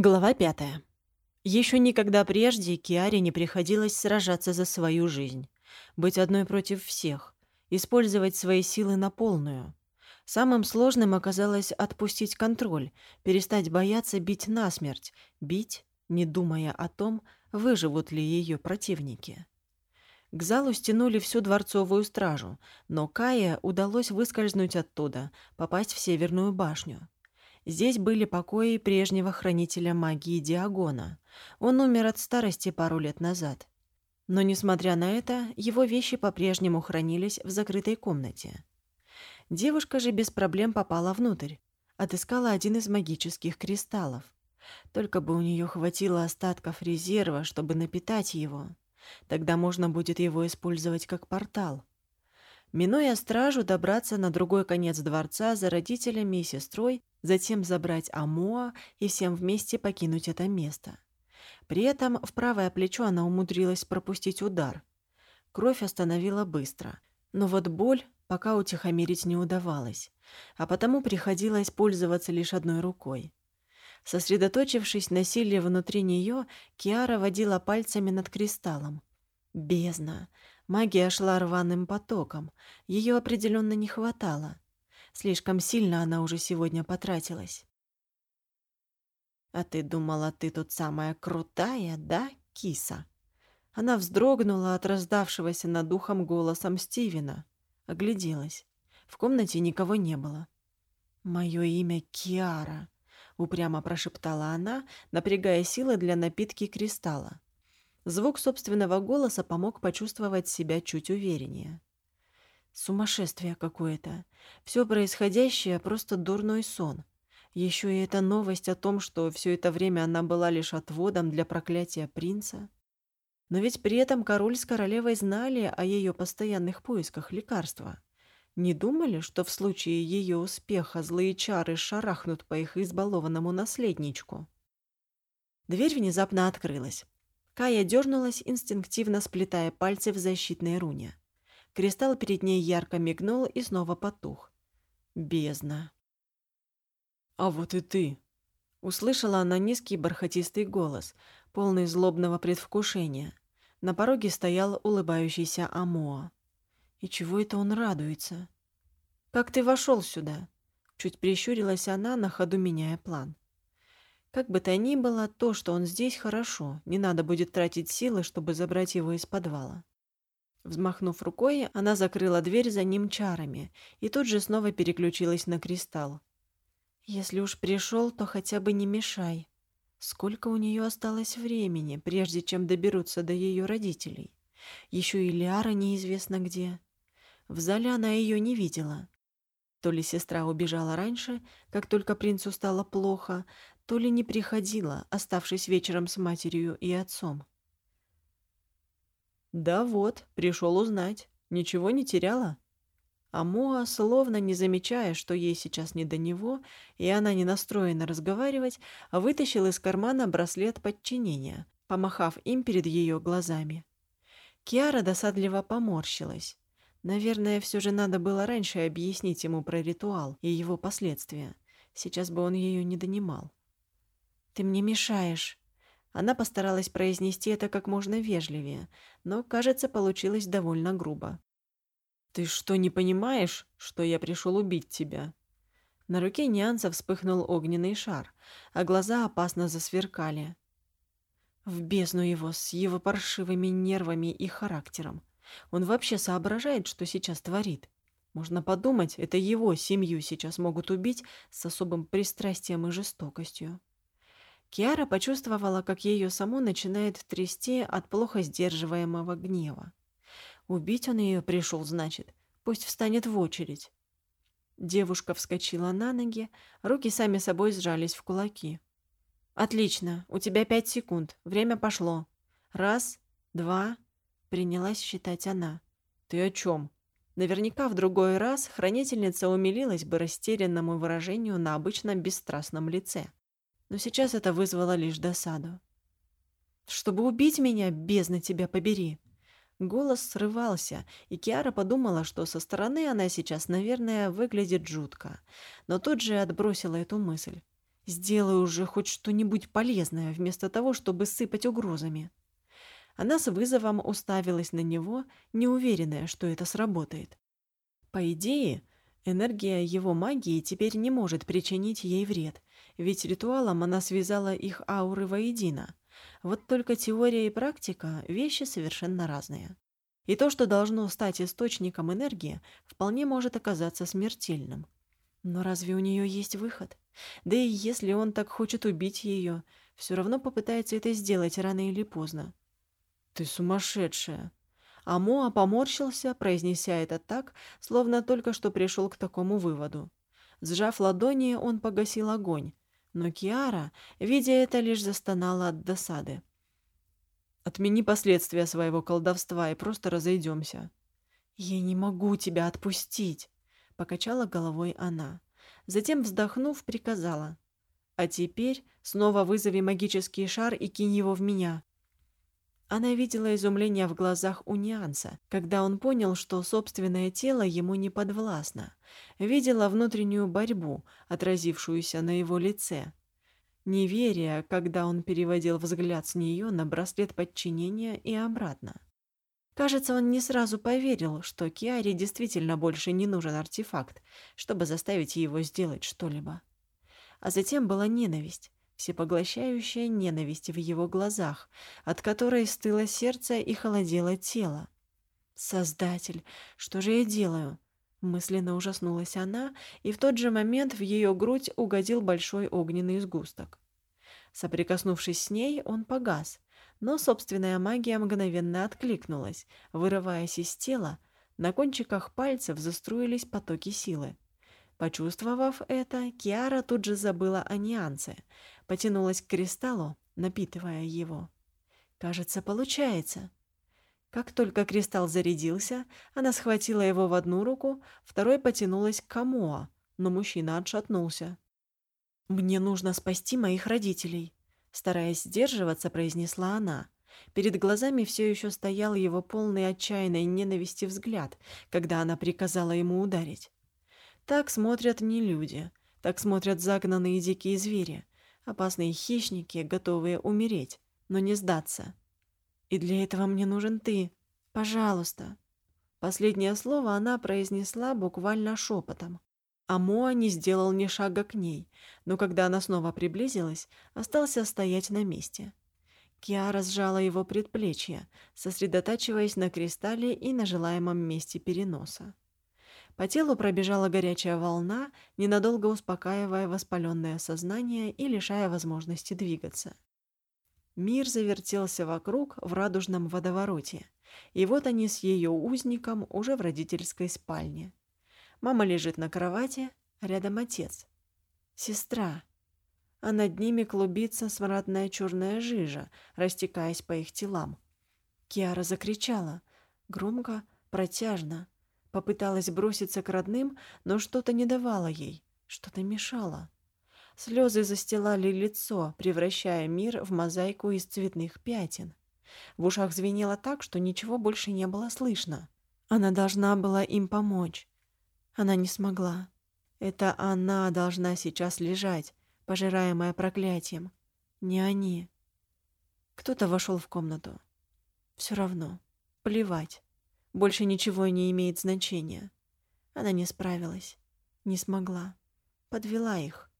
Глава пятая. Еще никогда прежде Киаре не приходилось сражаться за свою жизнь, быть одной против всех, использовать свои силы на полную. Самым сложным оказалось отпустить контроль, перестать бояться бить насмерть, бить, не думая о том, выживут ли ее противники. К залу стянули всю дворцовую стражу, но Кае удалось выскользнуть оттуда, попасть в Северную башню. Здесь были покои прежнего хранителя магии Диагона. Он умер от старости пару лет назад. Но, несмотря на это, его вещи по-прежнему хранились в закрытой комнате. Девушка же без проблем попала внутрь. Отыскала один из магических кристаллов. Только бы у нее хватило остатков резерва, чтобы напитать его. Тогда можно будет его использовать как портал. Минуя стражу, добраться на другой конец дворца за родителями и сестрой, затем забрать Амоа и всем вместе покинуть это место. При этом в правое плечо она умудрилась пропустить удар. Кровь остановила быстро, но вот боль пока утихомирить не удавалось, а потому приходилось пользоваться лишь одной рукой. Сосредоточившись на силе внутри нее, Киара водила пальцами над кристаллом. Бездна! Магия шла рваным потоком. Ее определенно не хватало. Слишком сильно она уже сегодня потратилась. «А ты думала, ты тут самая крутая, да, киса?» Она вздрогнула от раздавшегося над ухом голосом Стивена. Огляделась. В комнате никого не было. «Мое имя Киара», — упрямо прошептала она, напрягая силы для напитки кристалла. Звук собственного голоса помог почувствовать себя чуть увереннее. Сумасшествие какое-то. Все происходящее просто дурной сон. Еще и эта новость о том, что все это время она была лишь отводом для проклятия принца. Но ведь при этом король с королевой знали о ее постоянных поисках лекарства. Не думали, что в случае ее успеха злые чары шарахнут по их избалованному наследничку? Дверь внезапно открылась. Кая дернулась, инстинктивно сплетая пальцы в защитной руне. Кристалл перед ней ярко мигнул и снова потух. Бездна. «А вот и ты!» Услышала она низкий бархатистый голос, полный злобного предвкушения. На пороге стоял улыбающийся Амоа. И чего это он радуется? «Как ты вошел сюда?» Чуть прищурилась она, на ходу меняя план. Как бы то ни было, то, что он здесь, хорошо. Не надо будет тратить силы, чтобы забрать его из подвала. Взмахнув рукой, она закрыла дверь за ним чарами и тут же снова переключилась на кристалл. «Если уж пришел, то хотя бы не мешай. Сколько у нее осталось времени, прежде чем доберутся до ее родителей? Еще и Лиара неизвестно где. В зале она ее не видела. То ли сестра убежала раньше, как только принцу стало плохо, то ли не приходила, оставшись вечером с матерью и отцом. «Да вот, пришел узнать. Ничего не теряла?» А Моа, словно не замечая, что ей сейчас не до него, и она не настроена разговаривать, вытащил из кармана браслет подчинения, помахав им перед ее глазами. Киара досадливо поморщилась. Наверное, все же надо было раньше объяснить ему про ритуал и его последствия. Сейчас бы он ее не донимал. «Ты мне мешаешь». Она постаралась произнести это как можно вежливее, но, кажется, получилось довольно грубо. «Ты что, не понимаешь, что я пришел убить тебя?» На руке Нянца вспыхнул огненный шар, а глаза опасно засверкали. В бездну его с его паршивыми нервами и характером. Он вообще соображает, что сейчас творит. Можно подумать, это его семью сейчас могут убить с особым пристрастием и жестокостью. Киара почувствовала, как ее саму начинает трясти от плохо сдерживаемого гнева. Убить он ее пришел, значит. Пусть встанет в очередь. Девушка вскочила на ноги, руки сами собой сжались в кулаки. «Отлично, у тебя пять секунд, время пошло. Раз, два...» — принялась считать она. «Ты о чем?» Наверняка в другой раз хранительница умилилась бы растерянному выражению на обычно бесстрастном лице но сейчас это вызвало лишь досаду. «Чтобы убить меня, бездна тебя побери!» Голос срывался, и Киара подумала, что со стороны она сейчас, наверное, выглядит жутко, но тут же отбросила эту мысль. Сделай уже хоть что-нибудь полезное, вместо того, чтобы сыпать угрозами. Она с вызовом уставилась на него, неуверенная, что это сработает. По идее, энергия его магии теперь не может причинить ей вред, ведь ритуалом она связала их ауры воедино. Вот только теория и практика – вещи совершенно разные. И то, что должно стать источником энергии, вполне может оказаться смертельным. Но разве у нее есть выход? Да и если он так хочет убить ее, все равно попытается это сделать рано или поздно. «Ты сумасшедшая!» А Моа поморщился, произнеся это так, словно только что пришел к такому выводу. Сжав ладони, он погасил огонь, но Киара, видя это, лишь застонала от досады. Отмени последствия своего колдовства и просто разойдемся. Я не могу тебя отпустить, покачала головой она. Затем, вздохнув, приказала: "А теперь снова вызови магический шар и кинь его в меня". Она видела изумление в глазах у Нианса, когда он понял, что собственное тело ему не подвластно. Видела внутреннюю борьбу, отразившуюся на его лице неверия, когда он переводил взгляд с нее на браслет подчинения и обратно. Кажется, он не сразу поверил, что Киаре действительно больше не нужен артефакт, чтобы заставить его сделать что-либо. А затем была ненависть, всепоглощающая ненависть в его глазах, от которой стыло сердце и холодело тело. «Создатель, что же я делаю?» Мысленно ужаснулась она, и в тот же момент в ее грудь угодил большой огненный сгусток. Соприкоснувшись с ней, он погас, но собственная магия мгновенно откликнулась, вырываясь из тела, на кончиках пальцев заструились потоки силы. Почувствовав это, Киара тут же забыла о нюансе, потянулась к кристаллу, напитывая его. «Кажется, получается». Как только кристалл зарядился, она схватила его в одну руку, второй потянулась к Камоа, но мужчина отшатнулся. «Мне нужно спасти моих родителей», — стараясь сдерживаться, произнесла она. Перед глазами все еще стоял его полный отчаянной ненависти взгляд, когда она приказала ему ударить. Так смотрят не люди, так смотрят загнанные дикие звери, опасные хищники, готовые умереть, но не сдаться. И для этого мне нужен ты. Пожалуйста. Последнее слово она произнесла буквально шепотом. А Моа не сделал ни шага к ней, но когда она снова приблизилась, остался стоять на месте. Киара сжала его предплечье, сосредотачиваясь на кристалле и на желаемом месте переноса. По телу пробежала горячая волна, ненадолго успокаивая воспаленное сознание и лишая возможности двигаться. Мир завертелся вокруг в радужном водовороте, и вот они с ее узником уже в родительской спальне. Мама лежит на кровати, рядом отец. Сестра. А над ними клубится смрадная черная жижа, растекаясь по их телам. Киара закричала. Громко, протяжно. Попыталась броситься к родным, но что-то не давало ей, что-то мешало. Слезы застилали лицо, превращая мир в мозаику из цветных пятен. В ушах звенело так, что ничего больше не было слышно. Она должна была им помочь. Она не смогла. Это она должна сейчас лежать, пожираемая проклятием. Не они. Кто-то вошел в комнату. Все равно. Плевать. Больше ничего не имеет значения. Она не справилась. Не смогла. Подвела их.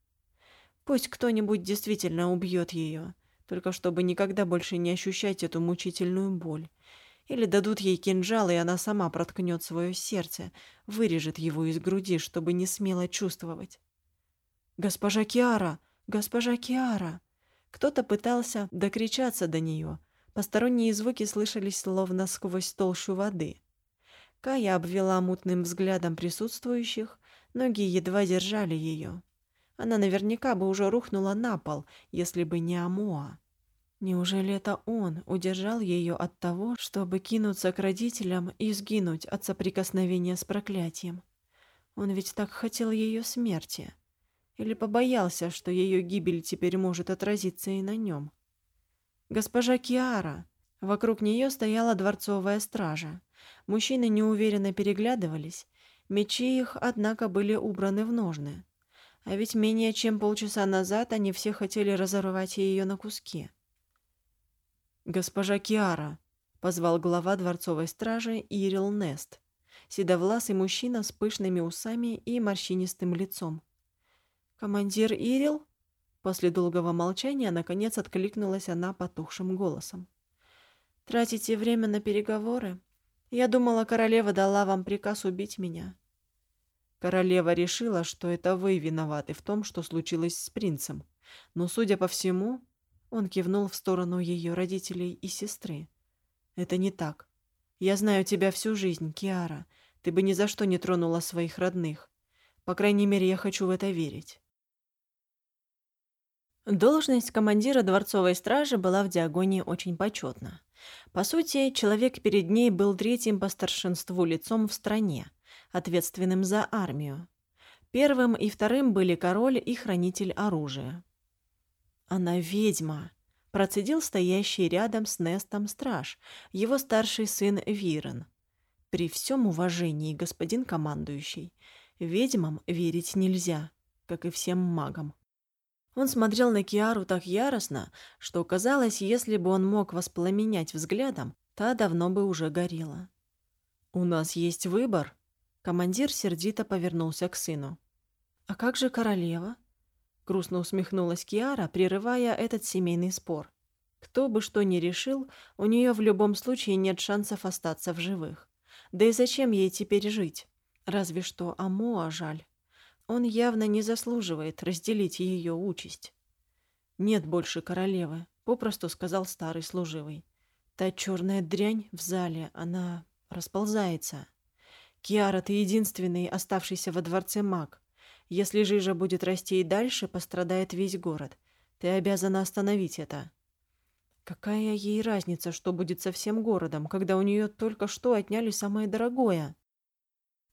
Пусть кто-нибудь действительно убьет ее, только чтобы никогда больше не ощущать эту мучительную боль. Или дадут ей кинжал, и она сама проткнет свое сердце, вырежет его из груди, чтобы не смело чувствовать. «Госпожа Киара! Госпожа Киара!» Кто-то пытался докричаться до нее. Посторонние звуки слышались словно сквозь толщу воды. Кая обвела мутным взглядом присутствующих, ноги едва держали ее. Она наверняка бы уже рухнула на пол, если бы не Амоа. Неужели это он удержал ее от того, чтобы кинуться к родителям и сгинуть от соприкосновения с проклятием? Он ведь так хотел ее смерти. Или побоялся, что ее гибель теперь может отразиться и на нем? Госпожа Киара. Вокруг нее стояла дворцовая стража. Мужчины неуверенно переглядывались. Мечи их, однако, были убраны в ножны. А ведь менее чем полчаса назад они все хотели разорвать ее на куски. «Госпожа Киара», — позвал глава дворцовой стражи Ирил Нест, седовласый мужчина с пышными усами и морщинистым лицом. «Командир Ирил?» После долгого молчания, наконец, откликнулась она потухшим голосом. «Тратите время на переговоры? Я думала, королева дала вам приказ убить меня». Королева решила, что это вы виноваты в том, что случилось с принцем. Но, судя по всему, он кивнул в сторону ее родителей и сестры. Это не так. Я знаю тебя всю жизнь, Киара. Ты бы ни за что не тронула своих родных. По крайней мере, я хочу в это верить. Должность командира дворцовой стражи была в Диагонии очень почетна. По сути, человек перед ней был третьим по старшинству лицом в стране, ответственным за армию. Первым и вторым были король и хранитель оружия. «Она ведьма», – процедил стоящий рядом с Нестом страж, его старший сын Вирен. «При всем уважении, господин командующий, ведьмам верить нельзя, как и всем магам». Он смотрел на Киару так яростно, что казалось, если бы он мог воспламенять взглядом, та давно бы уже горела. «У нас есть выбор», — командир сердито повернулся к сыну. «А как же королева?» — грустно усмехнулась Киара, прерывая этот семейный спор. Кто бы что ни решил, у нее в любом случае нет шансов остаться в живых. Да и зачем ей теперь жить? Разве что Амоа жаль. Он явно не заслуживает разделить ее участь. «Нет больше королевы», — попросту сказал старый служивый. «Та черная дрянь в зале, она расползается. Киара, ты единственный оставшийся во дворце маг. Если жижа будет расти и дальше, пострадает весь город. Ты обязана остановить это». Какая ей разница, что будет со всем городом, когда у нее только что отняли самое дорогое?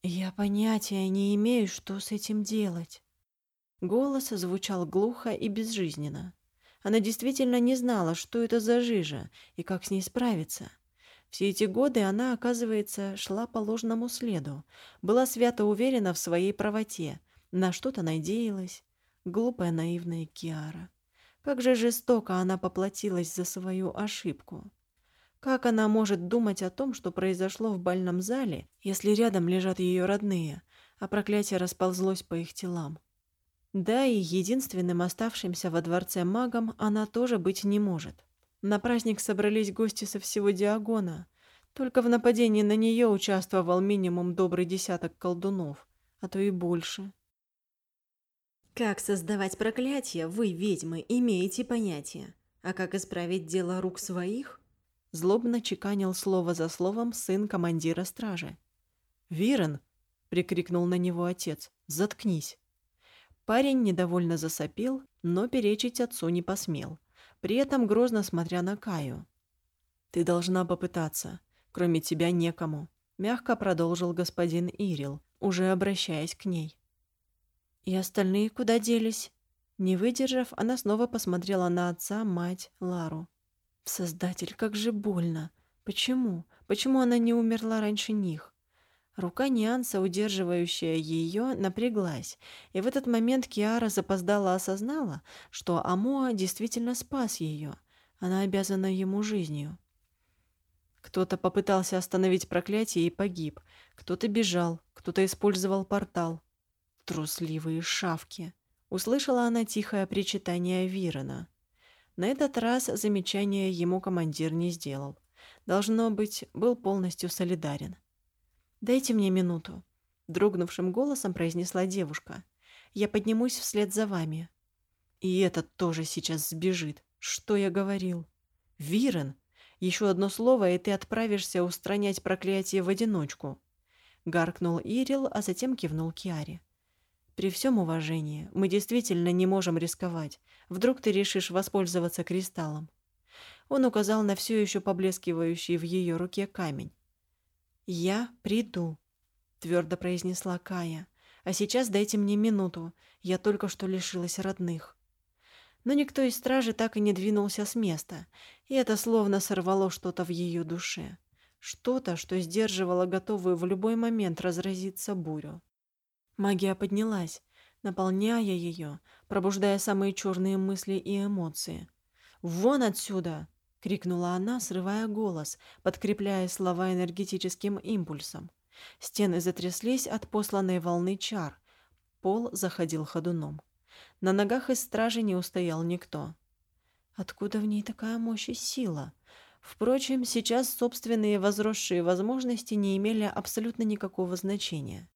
Я понятия не имею, что с этим делать. Голос звучал глухо и безжизненно. Она действительно не знала, что это за жижа и как с ней справиться. Все эти годы она, оказывается, шла по ложному следу, была свято уверена в своей правоте, на что-то надеялась. Глупая наивная Киара. Как же жестоко она поплатилась за свою ошибку. Как она может думать о том, что произошло в бальном зале, если рядом лежат ее родные, а проклятие расползлось по их телам? Да, и единственным оставшимся во дворце магом она тоже быть не может. На праздник собрались гости со всего Диагона. Только в нападении на нее участвовал минимум добрый десяток колдунов, а то и больше. Как создавать проклятие, вы, ведьмы, имеете понятие. А как исправить дело рук своих – Злобно чеканил слово за словом сын командира стражи. «Вирен!» — прикрикнул на него отец. «Заткнись!» Парень недовольно засопел, но перечить отцу не посмел, при этом грозно смотря на Каю. «Ты должна попытаться. Кроме тебя некому», — мягко продолжил господин Ирил, уже обращаясь к ней. «И остальные куда делись?» Не выдержав, она снова посмотрела на отца, мать, Лару. Создатель, как же больно. Почему? Почему она не умерла раньше них? Рука Нианса, удерживающая ее, напряглась, и в этот момент Киара запоздала осознала, что Амоа действительно спас ее. Она обязана ему жизнью. Кто-то попытался остановить проклятие и погиб. Кто-то бежал, кто-то использовал портал. Трусливые шавки. Услышала она тихое причитание Вирона. На этот раз замечание ему командир не сделал. Должно быть, был полностью солидарен. «Дайте мне минуту», — дрогнувшим голосом произнесла девушка. «Я поднимусь вслед за вами». «И этот тоже сейчас сбежит. Что я говорил?» «Вирен! Еще одно слово, и ты отправишься устранять проклятие в одиночку», — гаркнул Ирил, а затем кивнул Киаре. «При всем уважении, мы действительно не можем рисковать. Вдруг ты решишь воспользоваться кристаллом. Он указал на все еще поблескивающий в ее руке камень. «Я приду», — твердо произнесла Кая. «А сейчас дайте мне минуту. Я только что лишилась родных». Но никто из стражи так и не двинулся с места, и это словно сорвало что-то в ее душе. Что-то, что сдерживало готовую в любой момент разразиться бурю. Магия поднялась, наполняя ее, пробуждая самые черные мысли и эмоции. «Вон отсюда!» — крикнула она, срывая голос, подкрепляя слова энергетическим импульсом. Стены затряслись от посланной волны чар. Пол заходил ходуном. На ногах из стражи не устоял никто. Откуда в ней такая мощь и сила? Впрочем, сейчас собственные возросшие возможности не имели абсолютно никакого значения.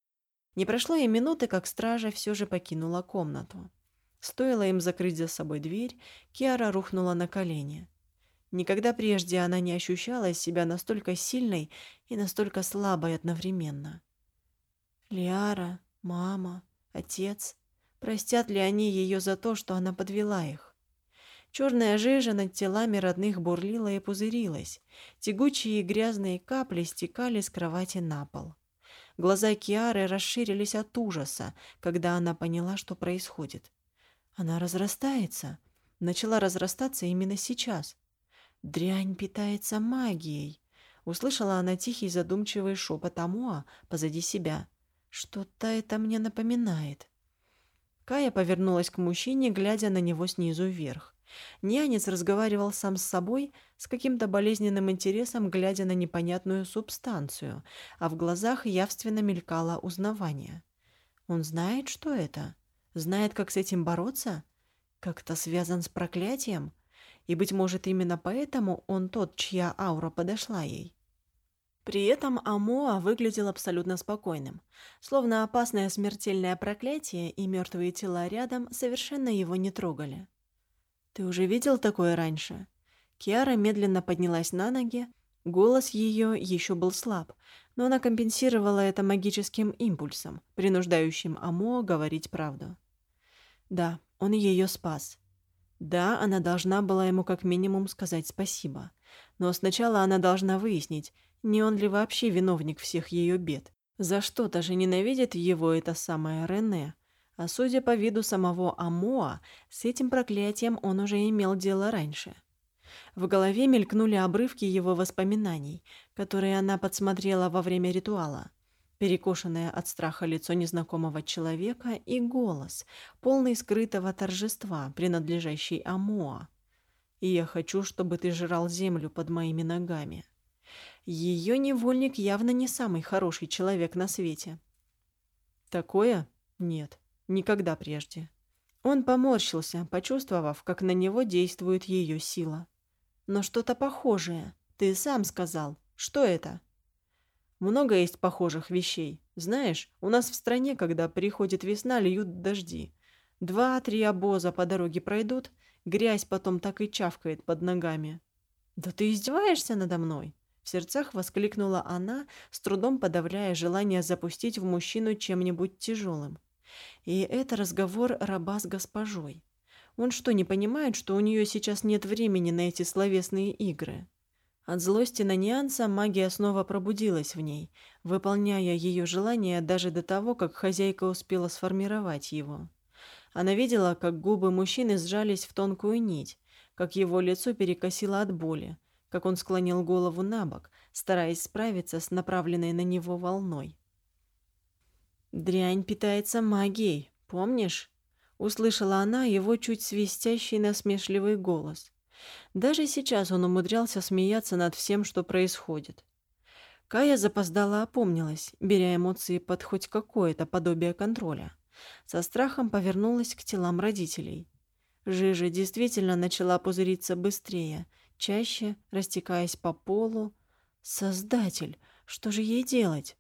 Не прошло и минуты, как стража все же покинула комнату. Стоило им закрыть за собой дверь, Киара рухнула на колени. Никогда прежде она не ощущала себя настолько сильной и настолько слабой одновременно. Лиара, мама, отец, простят ли они ее за то, что она подвела их? Черная жижа над телами родных бурлила и пузырилась. Тягучие и грязные капли стекали с кровати на пол. Глаза Киары расширились от ужаса, когда она поняла, что происходит. Она разрастается. Начала разрастаться именно сейчас. Дрянь питается магией. Услышала она тихий задумчивый шепот Амуа позади себя. Что-то это мне напоминает. Кая повернулась к мужчине, глядя на него снизу вверх. Нянец разговаривал сам с собой с каким-то болезненным интересом, глядя на непонятную субстанцию, а в глазах явственно мелькало узнавание. Он знает, что это? Знает, как с этим бороться? Как-то связан с проклятием? И, быть может, именно поэтому он тот, чья аура подошла ей. При этом Амоа выглядел абсолютно спокойным, словно опасное смертельное проклятие и мертвые тела рядом совершенно его не трогали. «Ты уже видел такое раньше?» Киара медленно поднялась на ноги. Голос ее еще был слаб, но она компенсировала это магическим импульсом, принуждающим Амо говорить правду. Да, он ее спас. Да, она должна была ему как минимум сказать спасибо. Но сначала она должна выяснить, не он ли вообще виновник всех ее бед. За что-то же ненавидит его эта самая Рене, а судя по виду самого Амоа, с этим проклятием он уже имел дело раньше. В голове мелькнули обрывки его воспоминаний, которые она подсмотрела во время ритуала. Перекошенное от страха лицо незнакомого человека и голос, полный скрытого торжества, принадлежащий Амоа. «И я хочу, чтобы ты жрал землю под моими ногами». Ее невольник явно не самый хороший человек на свете. Такое? Нет. Никогда прежде. Он поморщился, почувствовав, как на него действует ее сила. «Но что-то похожее. Ты сам сказал. Что это?» «Много есть похожих вещей. Знаешь, у нас в стране, когда приходит весна, льют дожди. Два-три обоза по дороге пройдут, грязь потом так и чавкает под ногами». «Да ты издеваешься надо мной?» В сердцах воскликнула она, с трудом подавляя желание запустить в мужчину чем-нибудь тяжелым. И это разговор раба с госпожой. Он что, не понимает, что у нее сейчас нет времени на эти словесные игры? От злости на Нианса магия снова пробудилась в ней, выполняя ее желание даже до того, как хозяйка успела сформировать его. Она видела, как губы мужчины сжались в тонкую нить, как его лицо перекосило от боли, как он склонил голову на бок, стараясь справиться с направленной на него волной. «Дрянь питается магией, помнишь?» Услышала она его чуть свистящий насмешливый голос. Даже сейчас он умудрялся смеяться над всем, что происходит. Кая запоздала опомнилась, беря эмоции под хоть какое-то подобие контроля. Со страхом повернулась к телам родителей. Жижа действительно начала пузыриться быстрее, чаще, растекаясь по полу. «Создатель! Что же ей делать?»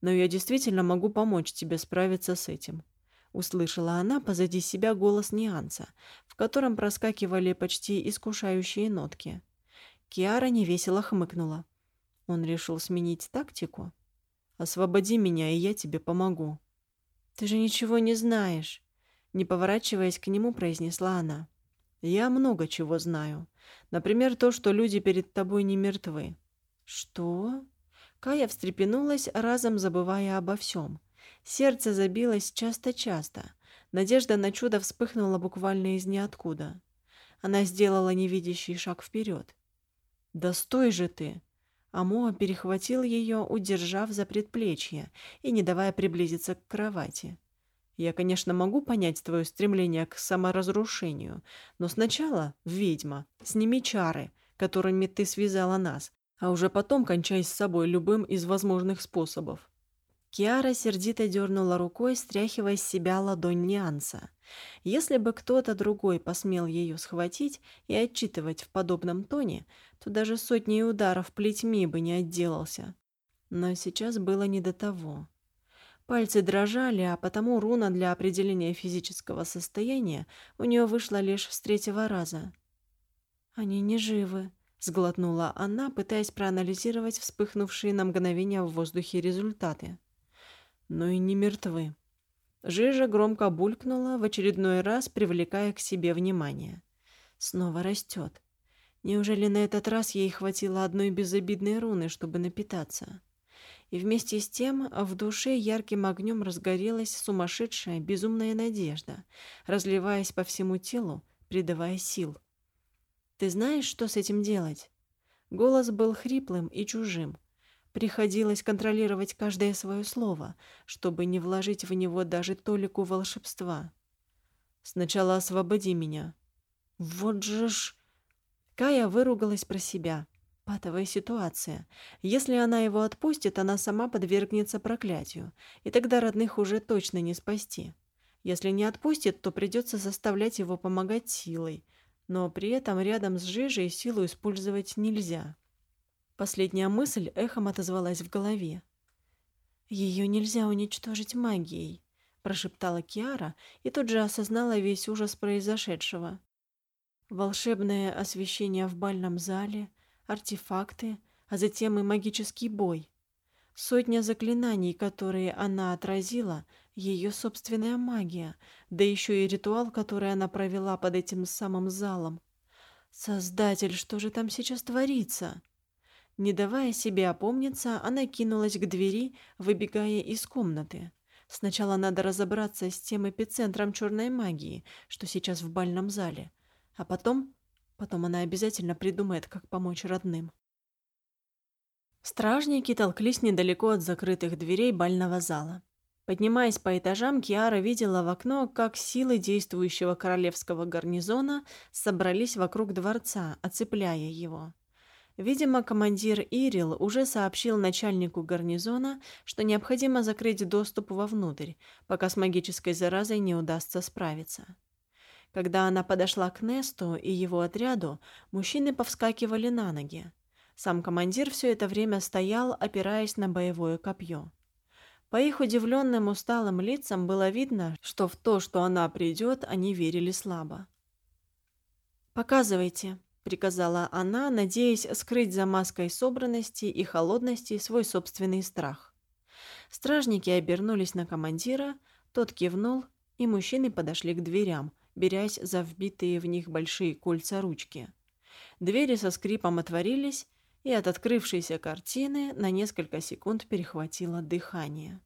Но я действительно могу помочь тебе справиться с этим». Услышала она позади себя голос Нианса, в котором проскакивали почти искушающие нотки. Киара невесело хмыкнула. Он решил сменить тактику. «Освободи меня, и я тебе помогу». «Ты же ничего не знаешь», — не поворачиваясь к нему, произнесла она. «Я много чего знаю. Например, то, что люди перед тобой не мертвы». «Что?» Кая встрепенулась, разом забывая обо всем. Сердце забилось часто-часто. Надежда на чудо вспыхнула буквально из ниоткуда. Она сделала невидящий шаг вперед. «Да стой же ты!» Амоа перехватил ее, удержав за предплечье и не давая приблизиться к кровати. Я, конечно, могу понять твое стремление к саморазрушению, но сначала, ведьма, сними чары, которыми ты связала нас, а уже потом кончай с собой любым из возможных способов». Киара сердито дернула рукой, стряхивая с себя ладонь Нианса. Если бы кто-то другой посмел ее схватить и отчитывать в подобном тоне, то даже сотни ударов плетьми бы не отделался. Но сейчас было не до того. Пальцы дрожали, а потому руна для определения физического состояния у нее вышла лишь с третьего раза. «Они не живы», — сглотнула она, пытаясь проанализировать вспыхнувшие на мгновение в воздухе результаты. «Но и не мертвы». Жижа громко булькнула, в очередной раз привлекая к себе внимание. Снова растет. Неужели на этот раз ей хватило одной безобидной руны, чтобы напитаться? И вместе с тем в душе ярким огнем разгорелась сумасшедшая, безумная надежда, разливаясь по всему телу, придавая сил. Ты знаешь, что с этим делать? Голос был хриплым и чужим. Приходилось контролировать каждое свое слово, чтобы не вложить в него даже толику волшебства. Сначала освободи меня. Вот же ж... Кая выругалась про себя. Патовая ситуация. Если она его отпустит, она сама подвергнется проклятию, и тогда родных уже точно не спасти. Если не отпустит, то придется заставлять его помогать силой, но при этом рядом с жижей силу использовать нельзя. Последняя мысль эхом отозвалась в голове. «Ее нельзя уничтожить магией», – прошептала Киара и тут же осознала весь ужас произошедшего. Волшебное освещение в бальном зале, артефакты, а затем и магический бой. Сотня заклинаний, которые она отразила, ее собственная магия, да еще и ритуал, который она провела под этим самым залом. Создатель, что же там сейчас творится? Не давая себе опомниться, она кинулась к двери, выбегая из комнаты. Сначала надо разобраться с тем эпицентром черной магии, что сейчас в бальном зале. А потом... Потом она обязательно придумает, как помочь родным. Стражники толклись недалеко от закрытых дверей бального зала. Поднимаясь по этажам, Киара видела в окно, как силы действующего королевского гарнизона собрались вокруг дворца, оцепляя его. Видимо, командир Ирил уже сообщил начальнику гарнизона, что необходимо закрыть доступ вовнутрь, пока с магической заразой не удастся справиться. Когда она подошла к Несту и его отряду, мужчины повскакивали на ноги. Сам командир все это время стоял, опираясь на боевое копье. По их удивленным усталым лицам было видно, что в то, что она придет, они верили слабо. «Показывайте», — приказала она, надеясь скрыть за маской собранности и холодности свой собственный страх. Стражники обернулись на командира, тот кивнул, и мужчины подошли к дверям, берясь за вбитые в них большие кольца ручки. Двери со скрипом отворились, и от открывшейся картины на несколько секунд перехватило дыхание.